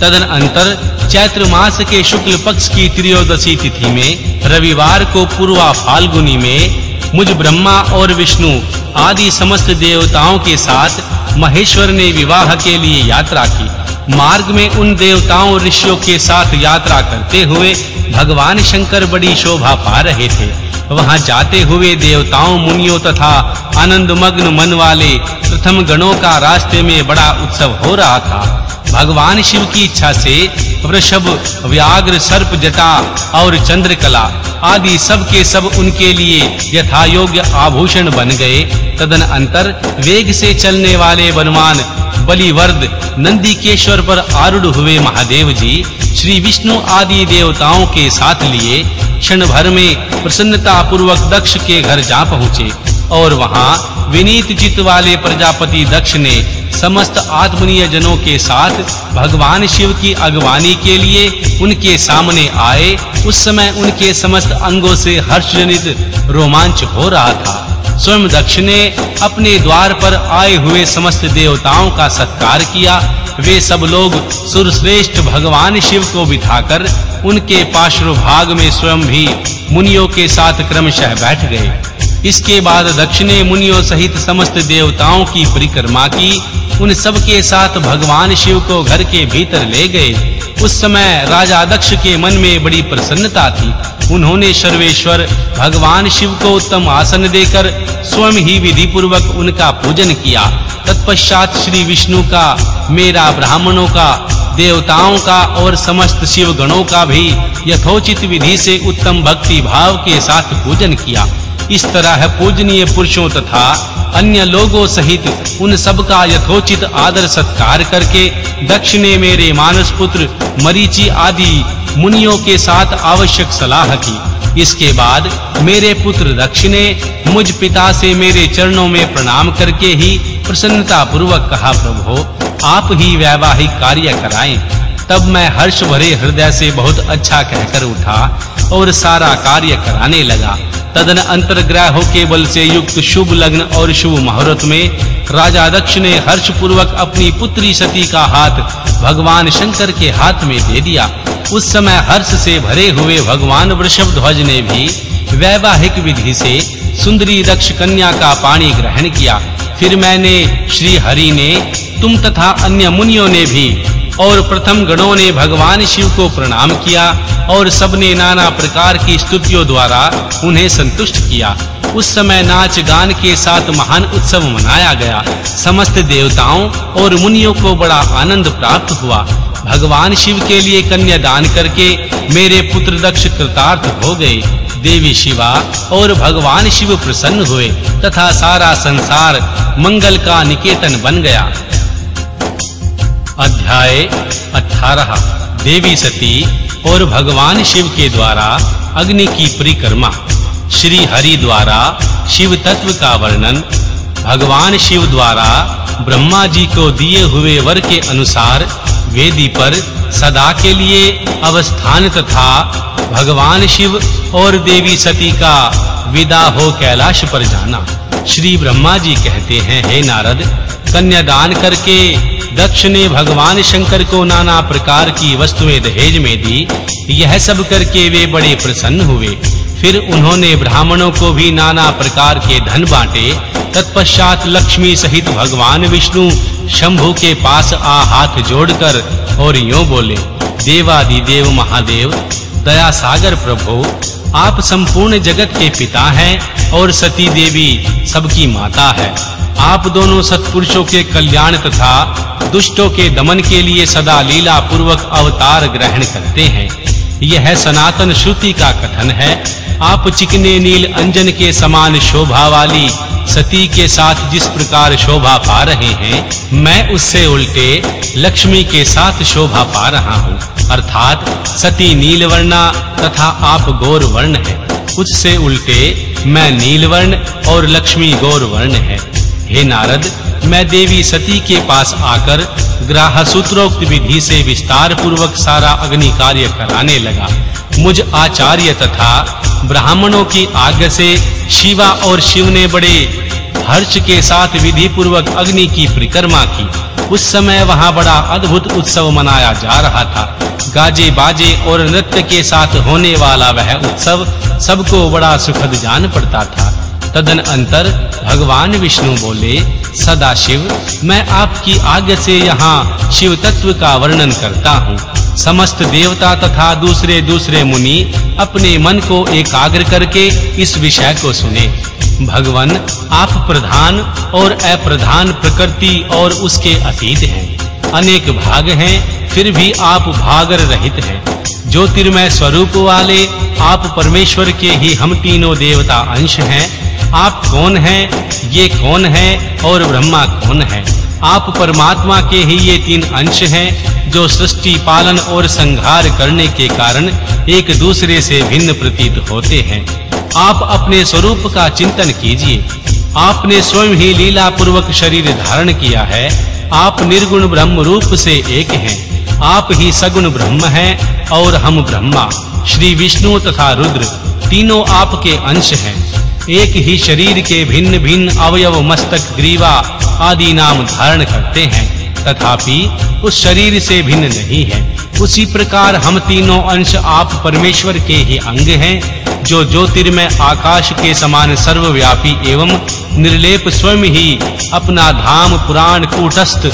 तदनंतर चैत्र मास के शुक्ल पक्ष की त्रयोदशी तिथि में, रविवार को पूर्वा फाल्गुनी में, मुझ ब्रह्मा और विष्णु आदि समस्त देवताओं के साथ महेश्वर ने विवाह के लिए यात्रा की। मार्ग में उन देवताओं ऋषियों के साथ यात्रा करते हुए भगवान शंकर बड़ी शोभा पा रहे थे। वहाँ जाते हुए देवताओं, मुनियों तथा आनंद मग्न मन वाले प्रथम गणों का रास्ते में बड़ा उत्सव हो रहा था। भगवान शिव की इच्छा से वृषभ, व्याघ्र, सर्प, जटा और चंद्रकला आदि सब के सब उनके लिए यथा योग्य आभूषण बन गए। तदन अंतर वेग से चलने वाले बलिवर्द नंदीकेश्वर पर आरूढ़ हुए महादेव जी श्री विष्णु आदि देवताओं के साथ लिए क्षण भर में प्रसन्नता पूर्वक दक्ष के घर जा पहुँचे और वहाँ विनीत चित्त वाले प्रजापति दक्ष ने समस्त आत्मनीय जनों के साथ भगवान शिव की अगवानी के लिए उनके सामने आए। उस समय उनके समस्त अंगों से हर्षजनित रोमांच हो रहा था। स्वयं दक्ष ने अपने द्वार पर आए हुए समस्त देवताओं का सत्कार किया। वे सब लोग सुरश्रेष्ठ भगवान शिव को बिठाकर उनके पार्श्व भाग में स्वयं भी मुनियों के साथ क्रमशः बैठ गए। इसके बाद दक्ष ने मुनियों सहित समस्त देवताओं की परिक्रमा की। उन सब के साथ भगवान शिव को घर के भीतर ले गए। उस समय राजा दक्ष के मन में बड़ी प्रसन्नता थी। उन्होंने सर्वेश्वर, भगवान शिव को उत्तम आसन देकर स्वयं ही विधि पूर्वक उनका पूजन किया। तत्पश्चात श्री विष्णु का, मेरा ब्राह्मणों का, देवताओं का और समस्त शिव गणों का भी यथोचित विधि से उत्तम भक्ति भाव के साथ पूजन किया। इस तरह पूजनीय पुरुषों तथा अन्य लोगों सहित उन सब का यथोचित आदर सत्कार करके दक्षिणे मेरे मानस पुत्र, मरीचि आदि मुनियों के साथ आवश्यक सलाह की। इसके बाद मेरे पुत्र दक्ष ने मुझ पिता से मेरे चरणों में प्रणाम करके ही प्रसन्नता पूर्वक कहा, प्रभु, आप ही वैवाहिक कार्य कराएँ। तब मैं हर्ष भरे हृदय से बहुत अच्छा कहकर उठा और सारा कार्य कराने लगा। तदन अंतर्ग्रहों के बल से युक्त शुभ लग्न और शुभ मुहूर्त में राजा दक्ष ने हर्ष पूर्वक अपनी पुत्री सती का हाथ भगवान शंकर के हाथ में दे दिया। उस समय हर्ष से भरे हुए भगवान वृषभ ध्वज ने भी वैवाहिक विधि से सुंदरी दक्ष कन्या का पानी ग्रहण किया। फिर मैंने श्री हरि ने, तुम तथा अन्य मुनियों ने भी और प्रथम गणों ने भगवान शिव को प्रणाम किया और सबने नाना प्रकार की स्तुतियों द्वारा उन्हें संतुष्ट किया। उस समय नाच गान के साथ महान उत्सव मनाया गया। समस्त देवताओं और मुनियों को बड़ा आनंद प्राप्त हुआ। भगवान शिव के लिए कन्या दान करके मेरे पुत्र दक्ष कृतार्थ हो गए। देवी शिवा और भगवान शिव प्रसन्न हुए तथा सारा संसार मंगल का निकेतन बन गया। अध्याय 18 देवी सती और भगवान शिव के द्वारा अग्नि की परिक्रमा। श्री हरि द्वारा शिव तत्व का वर्णन। भगवान शिव द्वारा ब्रह्मा जी को दिए हुए वर के अनुसार वेदी पर सदा के लिए अवस्थान तथा भगवान शिव और देवी सती का विदा हो कैलाश पर जाना। श्री ब्रह्मा जी कहते हैं, हे नारद, कन्यादान करके दक्ष ने भगवान शंकर को नाना प्रकार की वस्तुएँ दहेज में दी। यह सब करके वे बड़े प्रसन्न हुए। फिर उन्होंने ब्राह्मणों को भी नाना प्रकार के धन बांटे। तत्पश्चात लक्ष्मी सहित भगवान विष्णु शंभु के पास आ हाथ जोड़कर और यूँ बोले देवादि देव महादेव, दया सागर प्रभु, आप संपूर्ण जगत के पिता हैं और सती देवी सबकी माता है। आप दोनों सत्पुरुषों के कल्याण तथा दुष्टों के दमन के लिए सदा लीला पूर्वक अवतार ग्रहण करते हैं। यह सनातन श्रुति का कथन है। आप चिकने नील अंजन के समान शोभा वाली, सती के साथ जिस प्रकार शोभा पा रहे हैं, मैं उससे उल्टे लक्ष्मी के साथ शोभा पा रहा हूँ। अर्थात सती नीलवर्णा तथा आप गौर वर्ण है। उससे उल्टे मैं नीलवर्ण और लक्ष्मी गौर वर्ण है। हे नारद, मैं देवी सती के पास आकर ग्राह सूत्रोक्त विधि से विस्तार पूर्वक सारा अग्नि कार्य कराने लगा। मुझ आचार्य तथा ब्राह्मणों की आज्ञा से शिवा और शिव ने बड़े हर्ष के साथ विधि पूर्वक अग्नि की परिक्रमा की। उस समय वहाँ बड़ा अद्भुत उत्सव मनाया जा रहा था। गाजे बाजे और नृत्य के साथ होने वाला वह उत्सव सबको बड़ा सुखद जान पड़ता था। तदन अंतर भगवान विष्णु बोले, सदाशिव, मैं आपकी आज्ञा से यहाँ शिव तत्व का वर्णन करता हूँ। समस्त देवता तथा दूसरे दूसरे मुनि अपने मन को एकाग्र करके इस विषय को सुने। भगवान आप प्रधान और अप्रधान प्रकृति और उसके अतीत हैं। अनेक भाग हैं, फिर भी आप भागर रहित हैं। ज्योतिर्मय स्वरूप वाले आप परमेश्वर के ही हम तीनों देवता अंश हैं। आप कौन हैं, ये कौन है और ब्रह्मा कौन है? आप परमात्मा के ही ये तीन अंश हैं जो सृष्टि पालन और संहार करने के कारण एक दूसरे से भिन्न प्रतीत होते हैं। आप अपने स्वरूप का चिंतन कीजिए। आपने स्वयं ही लीला पूर्वक शरीर धारण किया है। आप निर्गुण ब्रह्म रूप से एक हैं। आप ही सगुण ब्रह्म हैं और हम ब्रह्मा। श्री विष्णु तथा रुद्र तीनों आपके अंश हैं। एक ही शरीर के भिन्न-भिन्न अवयव मस्तक, ग्रीवा आदि नाम धारण करते हैं। तथापि उस शरीर से भिन्न नहीं है। उसी प्रकार हम तीनों अंश आप परमेश्वर के ही अंग हैं, जो ज्योतिर्मय आकाश के समान सर्वव्यापी एवं निर्लेप स्वयं ही अपना धाम, पुराण, कूटस्थ,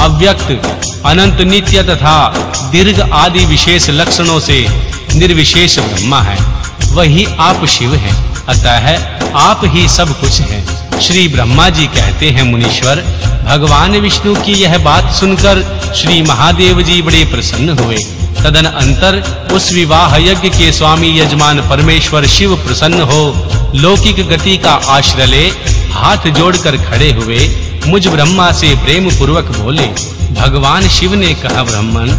अव्यक्त, अनंत नित्य तथा दीर्घ आदि विशेष लक्षणों से निर्विशेष ब्रह्मा है। वही आप शिव हैं। अतः आप ही सब कुछ हैं। श्री ब्रह्मा जी कहते हैं मुनीश्वर, भगवान विष्णु की यह बात सुनकर श्री महादेव जी बड़े प्रसन्न हुए। तदन अंतर उस विवाह यज्ञ के स्वामी यजमान परमेश्वर शिव प्रसन्न हो। लौकिक गति का आश्रय ले, हाथ जोड़कर खड़े हुए, मुझ ब्रह्मा से प्रेम पूर्वक बोले, भगवान शिव ने कहा, ब्राह्मण,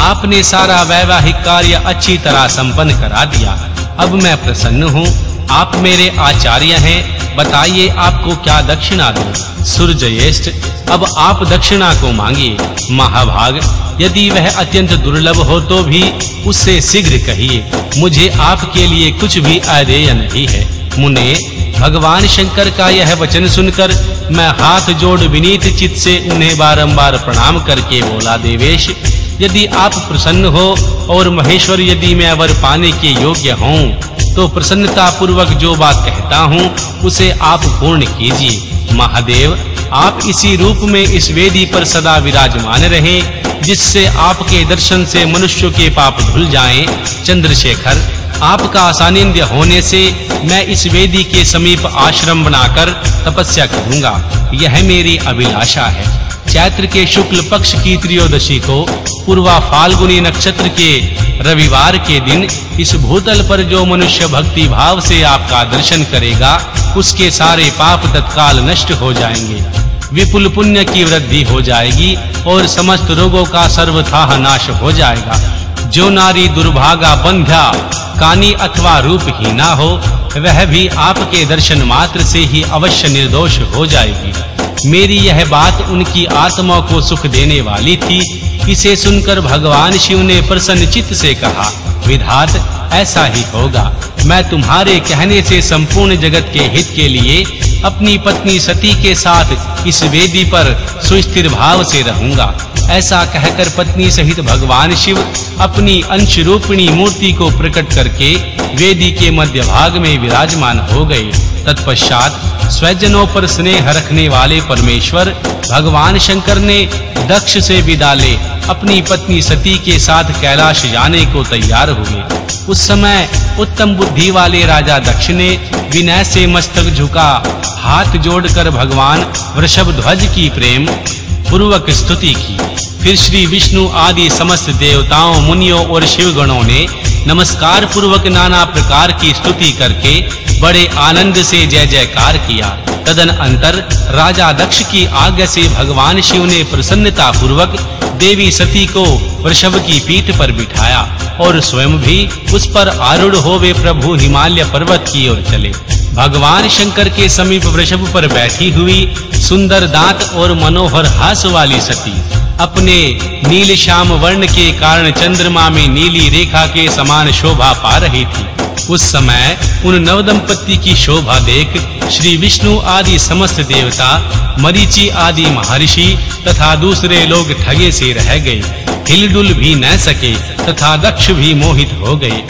आपने सारा वैवाहिक कार्य अच्छी तरह संपन्न करा दिया। अब मैं प्रसन्न हूँ। आप मेरे आचार्य हैं बताइए आपको क्या दक्षिणा दूँ? सुरजयेष्ठ अब आप दक्षिणा को मांगिए। महाभाग, यदि वह अत्यंत दुर्लभ हो तो भी उससे शीघ्र कहिए। मुझे आपके लिए कुछ भी अदेय नहीं है। मुने, भगवान शंकर का यह वचन सुनकर मैं हाथ जोड़ विनीत चित्त से उन्हें बारंबार प्रणाम करके बोला, देवेश, यदि आप प्रसन्न हो और महेश्वर, यदि मैं वर पाने के योग्य हूँ तो प्रसन्नता पूर्वक जो बात कहता हूँ, उसे आप पूर्ण कीजिए। महादेव, आप इसी रूप में इस वेदी पर सदा विराजमान रहें, जिससे आपके दर्शन से मनुष्य के पाप धुल जाएँ। चंद्रशेखर, आपका सानिध्य होने से मैं इस वेदी के समीप आश्रम बनाकर तपस्या करूँगा। यह मेरी अभिलाषा है। चैत्र के शुक्ल पक्ष की त्रयोदशी को पूर्वा फाल्गुनी नक्षत्र के रविवार के दिन इस भूतल पर जो मनुष्य भक्ति भाव से आपका दर्शन करेगा, उसके सारे पाप तत्काल नष्ट हो जाएँगे। विपुल पुण्य की वृद्धि हो जाएगी और समस्त रोगों का सर्वथा नाश हो जाएगा। जो नारी दुर्भागा बंध्या, कानी अथवा रूप ही रूपहीना हो, वह भी आपके दर्शन मात्र से ही अवश्य निर्दोष हो जाएगी। मेरी यह बात उनकी आत्मा को सुख देने वाली थी इसे सुनकर भगवान शिव ने प्रसन्न चित्त से कहा, विधात, ऐसा ही होगा। मैं तुम्हारे कहने से संपूर्ण जगत के हित के लिए अपनी पत्नी सती के साथ इस वेदी पर सुस्थिर भाव से रहूँगा। ऐसा कहकर पत्नी सहित भगवान शिव अपनी अंश रूपिणी मूर्ति को प्रकट करके वेदी के मध्य भाग में विराजमान हो गए। तत्पश्चात स्वजनों पर स्नेह रखने वाले परमेश्वर भगवान शंकर ने दक्ष से विदा ले अपनी पत्नी सती के साथ कैलाश जाने को तैयार हुए। उस समय उत्तम बुद्धि वाले राजा दक्ष ने विनय से मस्तक झुका, हाथ जोड़कर भगवान वृषभ ध्वज की प्रेम, पूर्वक स्तुति की। फिर श्री विष्णु आदि समस्त देवताओं, मुनियों और शिव गणों ने नमस्कार पूर्वक नाना प्रकार की स्तुति करके बड़े आनंद से जय जयकार किया। तदन अंतर राजा दक्ष की आज्ञा से भगवान शिव ने प्रसन्नता पूर्वक देवी सती को वृषभ की पीठ पर बिठाया और स्वयं भी उस पर आरूढ़ होवे प्रभु हिमालय पर्वत की ओर चले। भगवान शंकर के समीप वृषभ पर बैठी हुई सुंदर दांत और मनोहर हास वाली सती, अपने नील श्याम वर्ण के कारण चंद्रमा में नीली रेखा के समान शोभा पा रही थी। उस समय उन नवदंपति की शोभा देख श्री विष्णु आदि समस्त देवता, मरीचि आदि महर्षि तथा दूसरे लोग ठगे से रह गए। हिलडुल भी न सके तथा दक्ष भी मोहित हो गए।